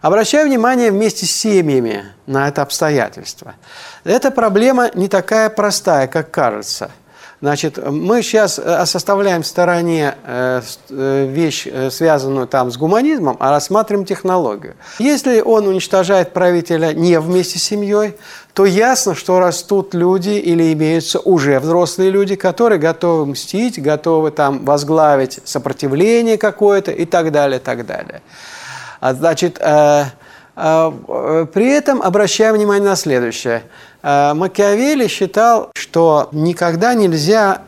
Обращаю внимание вместе с семьями на это обстоятельство. Эта проблема не такая простая, как кажется. Значит, мы сейчас э, составляем в стороне э, э, вещь, связанную там с гуманизмом, а рассматриваем технологию. Если он уничтожает правителя не вместе с семьей, то ясно, что растут люди или имеются уже взрослые люди, которые готовы мстить, готовы там возглавить сопротивление какое-то и так далее, так далее. А, значит, э, э, при этом обращаем внимание на следующее. Э, Макиавелли считал, что никогда нельзя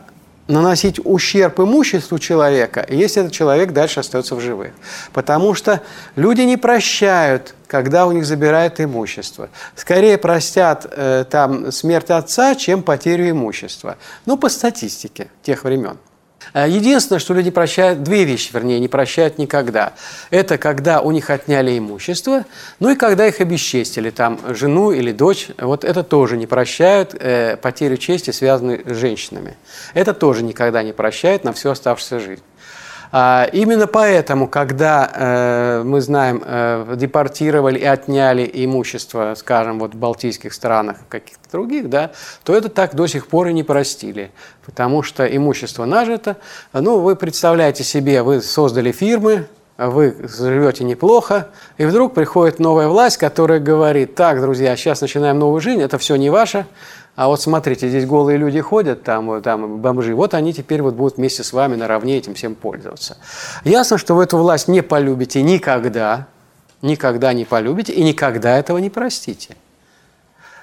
наносить ущерб имуществу человека, если этот человек дальше остается в живых. Потому что люди не прощают, когда у них забирают имущество. Скорее простят э, там смерть отца, чем потерю имущества. Ну, по статистике тех времен. Э, единственное, что люди прощают, две вещи, вернее, не прощают никогда. Это когда у них отняли имущество, ну и когда их обесчестили, там, жену или дочь, вот это тоже не прощают, э, потерю чести, связанную с женщинами. Это тоже никогда не прощают на всю оставшуюся жизнь. А, именно поэтому, когда э, мы знаем, э, депортировали и отняли имущество, скажем, вот в балтийских странах, каких-то других, да, то это так до сих пор и не простили. Потому что имущество нажито. Ну, вы представляете себе, вы создали фирмы, вы живете неплохо, и вдруг приходит новая власть, которая говорит, так, друзья, сейчас начинаем новую жизнь, это все не ваше, а вот смотрите, здесь голые люди ходят, там, там бомжи, вот они теперь вот будут вместе с вами наравне этим всем пользоваться. Ясно, что вы эту власть не полюбите никогда, никогда не полюбите и никогда этого не простите.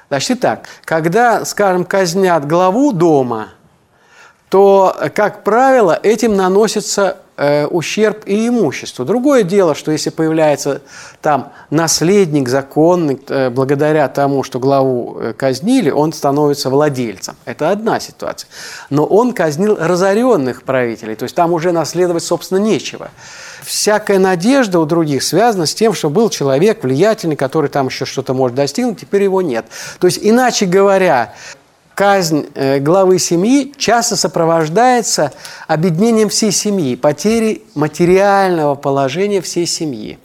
Значит, так, когда, скажем, казнят главу дома, то, как правило, этим наносится э, ущерб и имуществу. Другое дело, что если появляется там наследник законный, э, благодаря тому, что главу э, казнили, он становится владельцем. Это одна ситуация. Но он казнил разоренных правителей, то есть там уже наследовать, собственно, нечего. Всякая надежда у других связана с тем, что был человек влиятельный, который там еще что-то может достигнуть, теперь его нет. То есть, иначе говоря, казнь э, главы семьи часто сопровождается объединением всей семьи, потерей материального положения всей семьи.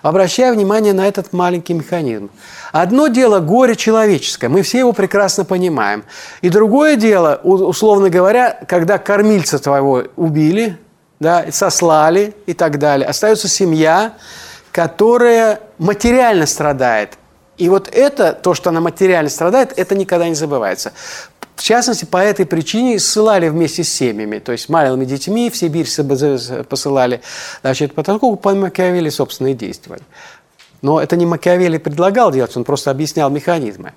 Обращаю внимание на этот маленький механизм. Одно дело горе человеческое, мы все его прекрасно понимаем. И другое дело, условно говоря, когда кормильца твоего убили, да, сослали и так далее, остается семья, которая материально страдает. И вот это, то, что она материально страдает, это никогда не забывается. В частности, по этой причине ссылали вместе с семьями, то есть малыми детьми в Сибирь посылали, значит, потому по Макиавелли, собственно, и действовали. Но это не Макиавелли предлагал делать, он просто объяснял механизмы.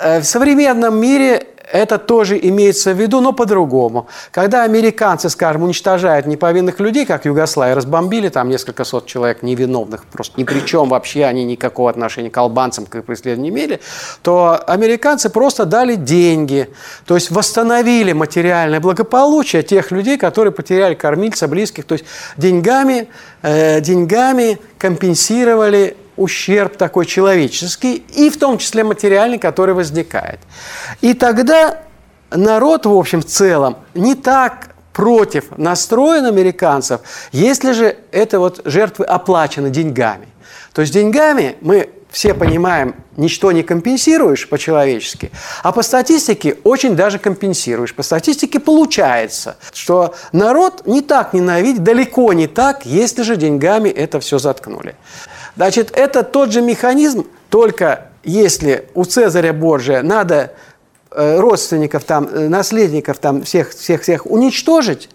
Э, в современном мире это тоже имеется в виду, но по-другому. Когда американцы, скажем, уничтожают неповинных людей, как Югославия, разбомбили там несколько сот человек невиновных, просто ни при чем вообще они никакого отношения к албанцам, к преследованию не имели, то американцы просто дали деньги, то есть восстановили материальное благополучие тех людей, которые потеряли кормильца, близких, то есть деньгами, э, деньгами компенсировали ущерб такой человеческий, и в том числе материальный, который возникает. И тогда народ, в общем, в целом, не так против настроен американцев, если же это вот жертвы оплачены деньгами. То есть деньгами мы все понимаем, ничто не компенсируешь по-человечески, а по статистике очень даже компенсируешь. По статистике получается, что народ не так ненавидит, далеко не так, если же деньгами это все заткнули. Значит, это тот же механизм, только если у Цезаря Борджия надо э, родственников, там, э, наследников там, всех, всех, всех уничтожить,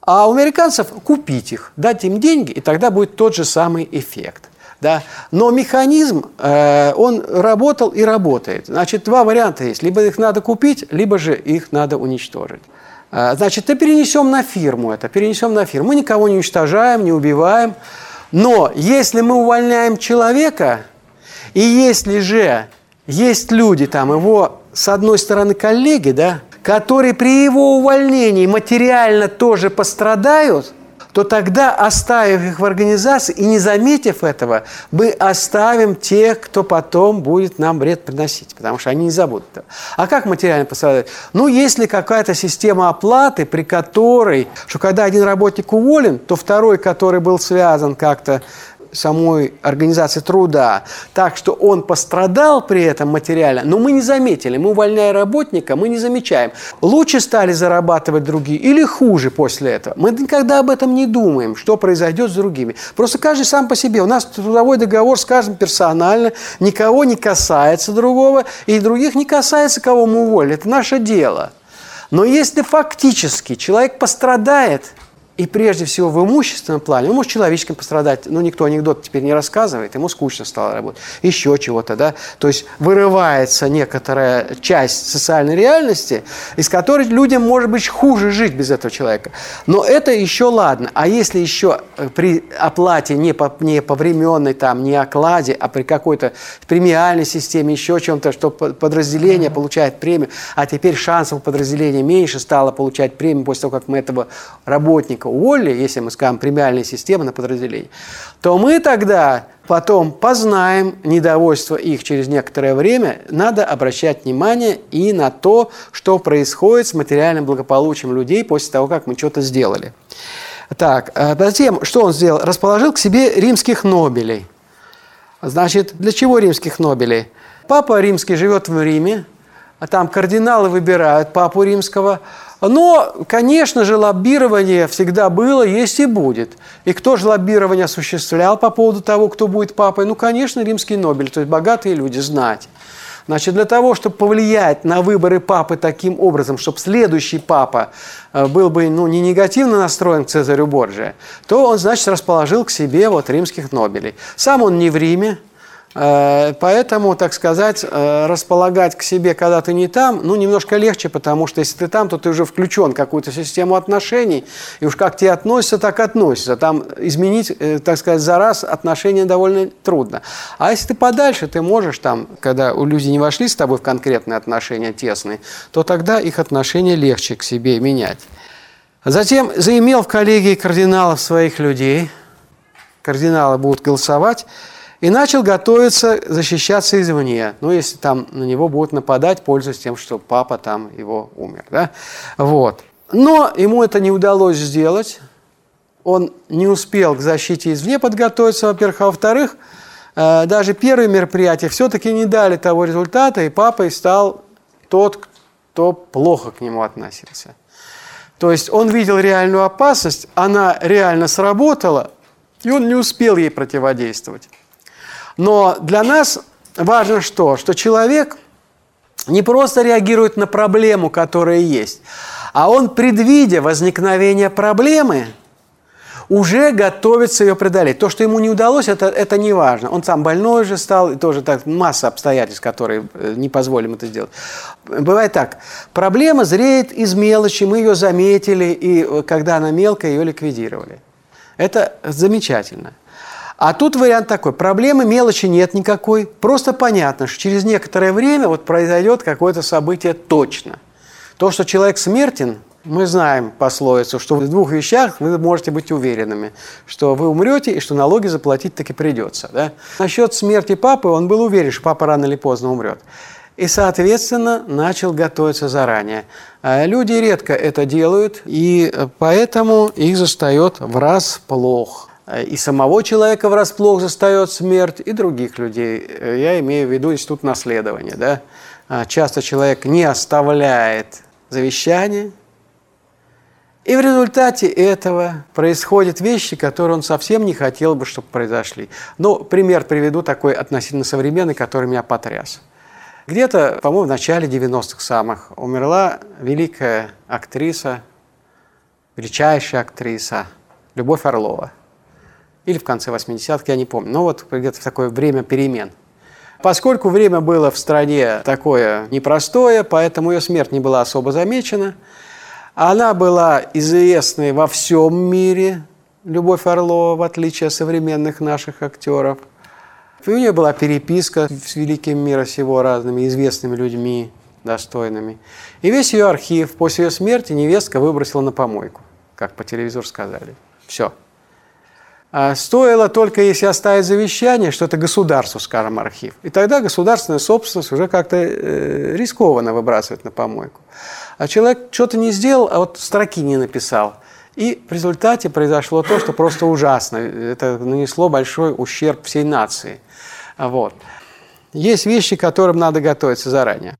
а у американцев купить их, дать им деньги, и тогда будет тот же самый эффект. Да? Но механизм, э, он работал и работает. Значит, два варианта есть. Либо их надо купить, либо же их надо уничтожить. Э, значит, мы перенесем на фирму это, перенесем на фирму. Мы никого не уничтожаем, не убиваем, но если мы увольняем человека, и если же есть люди, там его, с одной стороны, коллеги, да, которые при его увольнении материально тоже пострадают – то тогда, оставив их в организации и не заметив этого, мы оставим тех, кто потом будет нам бред приносить, потому что они не забудут этого. А как материально пострадать? Ну, если какая-то система оплаты, при которой, что когда один работник уволен, то второй, который был связан как-то самой организации труда, так что он пострадал при этом материально, но мы не заметили. Мы, увольняя работника, мы не замечаем. Лучше стали зарабатывать другие или хуже после этого. Мы никогда об этом не думаем, что произойдет с другими. Просто каждый сам по себе. У нас трудовой договор с каждым персонально, никого не касается другого, и других не касается, кого мы уволили. Это наше дело. Но если фактически человек пострадает – и прежде всего в имущественном плане, он может человеческим пострадать, ну, никто анекдот теперь не рассказывает, ему скучно стало работать, еще чего-то, да, то есть вырывается некоторая часть социальной реальности, из которой людям может быть хуже жить без этого человека. Но это еще ладно, а если еще э, при оплате не по, не по временной там, не окладе, а при какой-то премиальной системе, еще чем-то, что подразделение получает премию, а теперь шансов подразделения меньше стало получать премию после того, как мы этого работника сотрудника уволили, если мы скажем премиальная система на подразделение, то мы тогда потом познаем недовольство их через некоторое время, надо обращать внимание и на то, что происходит с материальным благополучием людей после того, как мы что-то сделали. Так, а затем, что он сделал? Расположил к себе римских нобелей. Значит, для чего римских нобелей? Папа римский живет в Риме, а там кардиналы выбирают папу римского – но, конечно же, лоббирование всегда было, есть и будет. И кто же лоббирование осуществлял по поводу того, кто будет папой? Ну, конечно, римский Нобель, то есть богатые люди, знать. Значит, для того, чтобы повлиять на выборы папы таким образом, чтобы следующий папа э, был бы ну, не негативно настроен к Цезарю Борджия, то он, значит, расположил к себе вот римских Нобелей. Сам он не в Риме, поэтому, так сказать, э, располагать к себе, когда ты не там, ну, немножко легче, потому что если ты там, то ты уже включен в какую-то систему отношений, и уж как тебе относятся, так относятся. Там изменить, э, так сказать, за раз отношения довольно трудно. А если ты подальше, ты можешь там, когда у людей не вошли с тобой в конкретные отношения тесные, то тогда их отношения легче к себе менять. Затем заимел в коллегии кардиналов своих людей. Кардиналы будут голосовать и начал готовиться защищаться извне. Ну, если там на него будут нападать, пользуясь тем, что папа там его умер. Да? Вот. Но ему это не удалось сделать. Он не успел к защите извне подготовиться, во-первых. А во-вторых, э, даже первые мероприятия все-таки не дали того результата, и папой стал тот, кто плохо к нему относился. То есть он видел реальную опасность, она реально сработала, и он не успел ей противодействовать. Но для нас важно что? Что человек не просто реагирует на проблему, которая есть, а он, предвидя возникновение проблемы, уже готовится ее преодолеть. То, что ему не удалось, это, это не важно. Он сам больной же стал, и тоже так, масса обстоятельств, которые э, не позволим это сделать. Бывает так. Проблема зреет из мелочи, мы ее заметили, и э, когда она мелкая, ее ликвидировали. Это замечательно. А тут вариант такой. Проблемы мелочи нет никакой. Просто понятно, что через некоторое время вот произойдет какое-то событие точно. То, что человек смертен, мы знаем пословицу, что в двух вещах вы можете быть уверенными, что вы умрете и что налоги заплатить таки придется. Да? Насчет смерти папы он был уверен, что папа рано или поздно умрет. И, соответственно, начал готовиться заранее. А люди редко это делают, и поэтому их застает врасплох. Э, и самого человека врасплох застает смерть, и других людей. Э, я имею в виду институт наследования. Да? А, часто человек не оставляет завещание, и в результате этого происходят вещи, которые он совсем не хотел бы, чтобы произошли. Ну, пример приведу такой относительно современный, который меня потряс. Где-то, по-моему, в начале 90-х самых умерла великая актриса, величайшая актриса Любовь Орлова – или в конце 80-х, я не помню. Но вот где-то в такое время перемен. Поскольку время было в стране такое непростое, поэтому ее смерть не была особо замечена. Она была известной во всем мире, Любовь Орлова, в отличие от современных наших актеров. У нее была переписка с великим мира всего разными известными людьми, достойными. И весь ее архив после ее смерти невестка выбросила на помойку, как по телевизору сказали. Все. А стоило только, если оставить завещание, что это государству, скажем, архив. И тогда государственная собственность уже как-то э, рискованно выбрасывать на помойку. А человек что-то не сделал, а вот строки не написал. И в результате произошло то, что просто ужасно. Это нанесло большой ущерб всей нации. Вот. Есть вещи, к которым надо готовиться заранее.